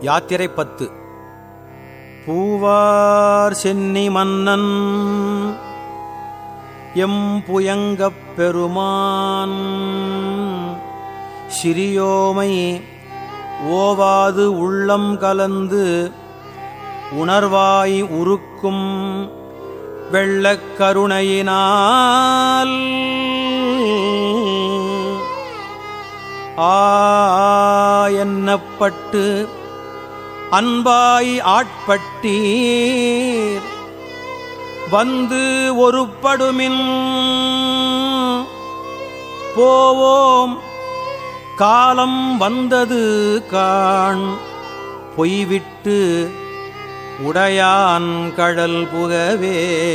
யாத்திரை பத்து. பூவார் சென்னி மன்னன் எம் புயங்கப் பெருமான். சிறியோமை ஓவாது உள்ளம் கலந்து உணர்வாய் உருக்கும் வெள்ளக் கருணையினால். ஆ என்னப்பட்டு அன்பாய் ஆட்பட்டீர். வந்து ஒருப்படுமின் போவோம். காலம் வந்தது காண். பொய்விட்டு உடையான் கடல் புகவே.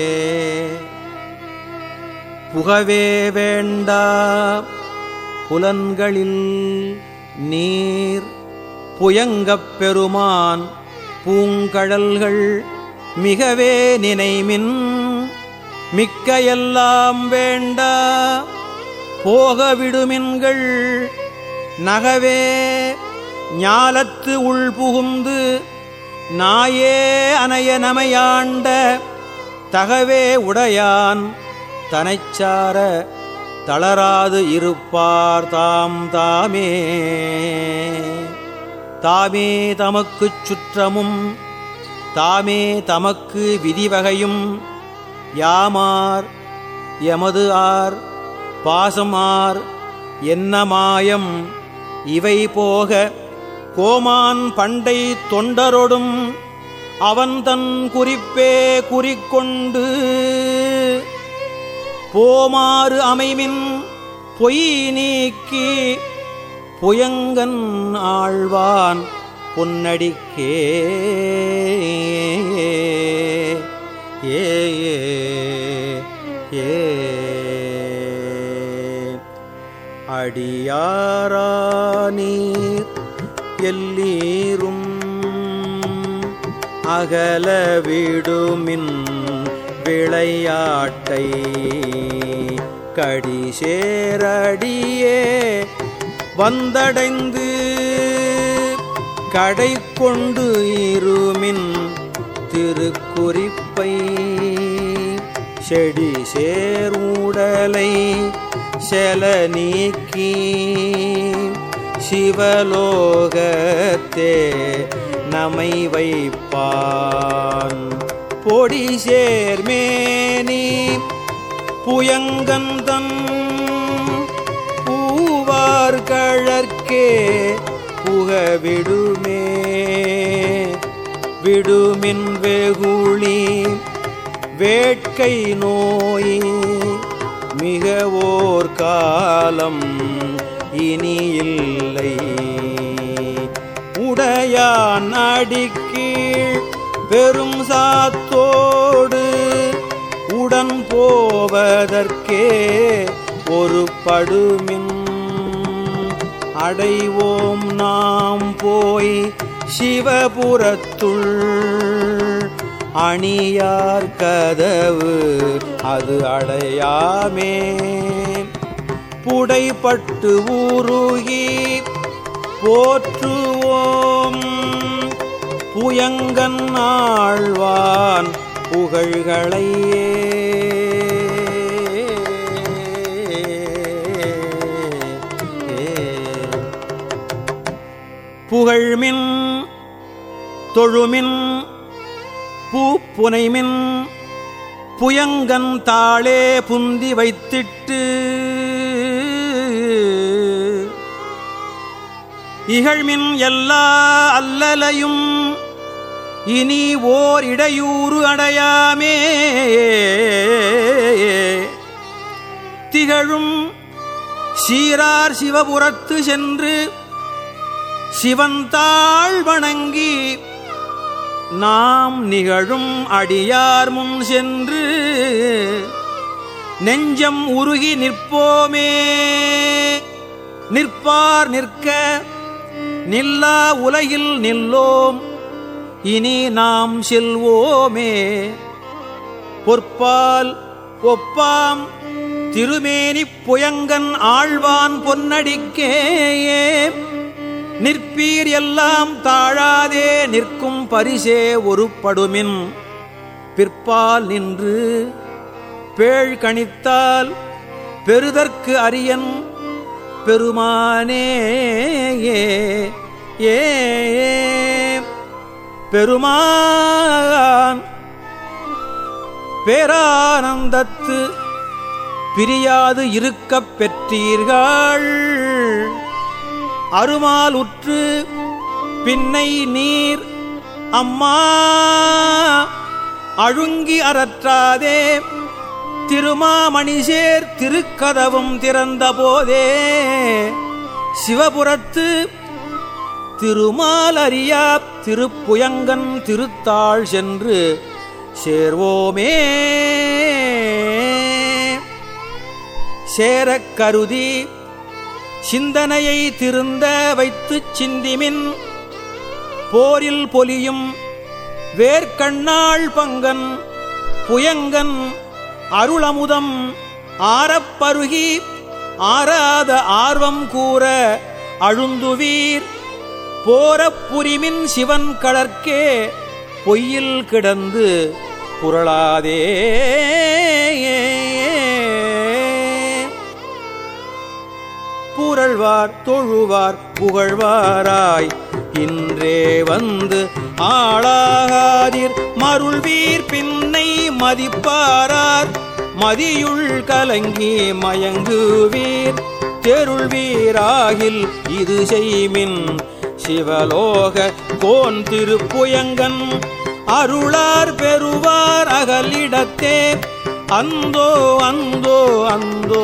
புகவே வேண்டா. புலன்களில் நீர் புயங்கப் பெருமான் பூங்கழல்கள் மிகவே நினைமின். மிக்க எல்லாம் வேண்டா போக விடுமின்கள் நகவே ஞாலத்து உள் புகுந்து நாயே அனைய நமையாண்ட தகவே உடையான் தனைச்சார தளராது இருப்பார் தாம் தாமே. தாமே தமக்குச் சுற்றமும் தாமே தமக்கு விதிவகையும் யாமார் எமது ஆர் பாசமார் என்ன மாயம் இவை போக கோமான் பண்டை தொண்டரொடும் அவன் தன் குறிப்பே குறிக்கொண்டு போமாறு அமைமின் பொய் நீக்கி புயங்கன் ஆழ்வான் பொன்னடிக்கே. ஏ ஏ அடியாரானீர் எல்லீரும் அகல விடுமின் விளையாட்டை கடிசேரடியே வந்தடைந்து கடை கொண்டு இருமின் திருக்குறிப்பை செடி சேருடலை செல நீக்கி சிவலோகத்தே நமை வைப்பான். பொடி சேர்மேனி புயங்கந்தன் பூவார் கழற்கே புக விடுமே விடுமின் வெகுளி வேட்கை நோய் மிக ஓர் காலம் இனி இல்லை உடையான் அடிக்கீழ் பெரும் சாத்தோடு உடன் போவதற்கே ஒரு படுமின் அடைவோம் நாம் போய் சிவபுரத்துள். அணியார் கதவு அது அடையாமே. புடைப்பட்டு ஊருகி போற்றுவோம். புயங்கன் ஆழ்வான் புகழ்களையே. புகழ்மின் தொழுமின் பூப்புனைமின் புயங்கன் தாளே புந்தி வைத்திட்டு இகழ்மின் எல்லா அல்லலையும் இனி ஓர் இடையூறு அடையாமே. திகழும் சீரார் சிவபுரத்து சென்று சிவந்தாள் வணங்கி நாம் நிகழும் அடியார் முன் சென்று நெஞ்சம் உருகி நிற்போமே. நிற்பார் நிற்க நில்லா உலகில் நில்லோம். இனி நாம் செல்வோமே. பொற்பால் ஒப்பாம் திருமேனிப் புயங்கன் ஆழ்வான் பொன்னடிக்கேயே. நிற்பீர் எல்லாம் தாழாதே நிற்கும் பரிசே ஒரு படுமின் பிற்பால் நின்று பேழ் கணித்தால் பெருதற்கு அரியன் பெருமானே ஏ ஏ பெருமான். பேரானந்தத்து பிரியாது இருக்கப் பெற்றீர்கள். அருமால் உற்று பின்னை நீர் அம்மா அழுங்கி அறற்றாதே. திருமாமணிசேர் திருக்கதவும் திறந்த போதே. சிவபுரத்து திருமாலறியா திருப்புயங்கன் திருத்தாள் சென்று சேர்வோமே. சேரக் கருதி சிந்தனையை திருந்த வைத்துச் சிந்திமின். போரில் பொலியும் வேர்க்கண்ணாள் பங்கன் புயங்கன் அருளமுதம் ஆரப்பருகி ஆராத ஆர்வம் கூற அழுந்துவீர். போரப்புரிமின் சிவன் கடற்கே பொய்யில் கிடந்து புரளாதே. புரள்வார் தொழுவார் புகழ்வாராய். இன்றே வந்து ஆளாகாதீர் மருள்வீர் பின்னை மதிப்பாரார். மதியுள் கலங்கி மயங்குவீர் தெருள் வீராகில் இது செய்மின் சிவலோக கோன் திருப்புயங்கன். அருளார் பெறுவார் அகலிடத்தே அந்தோ அந்தோ அந்தோ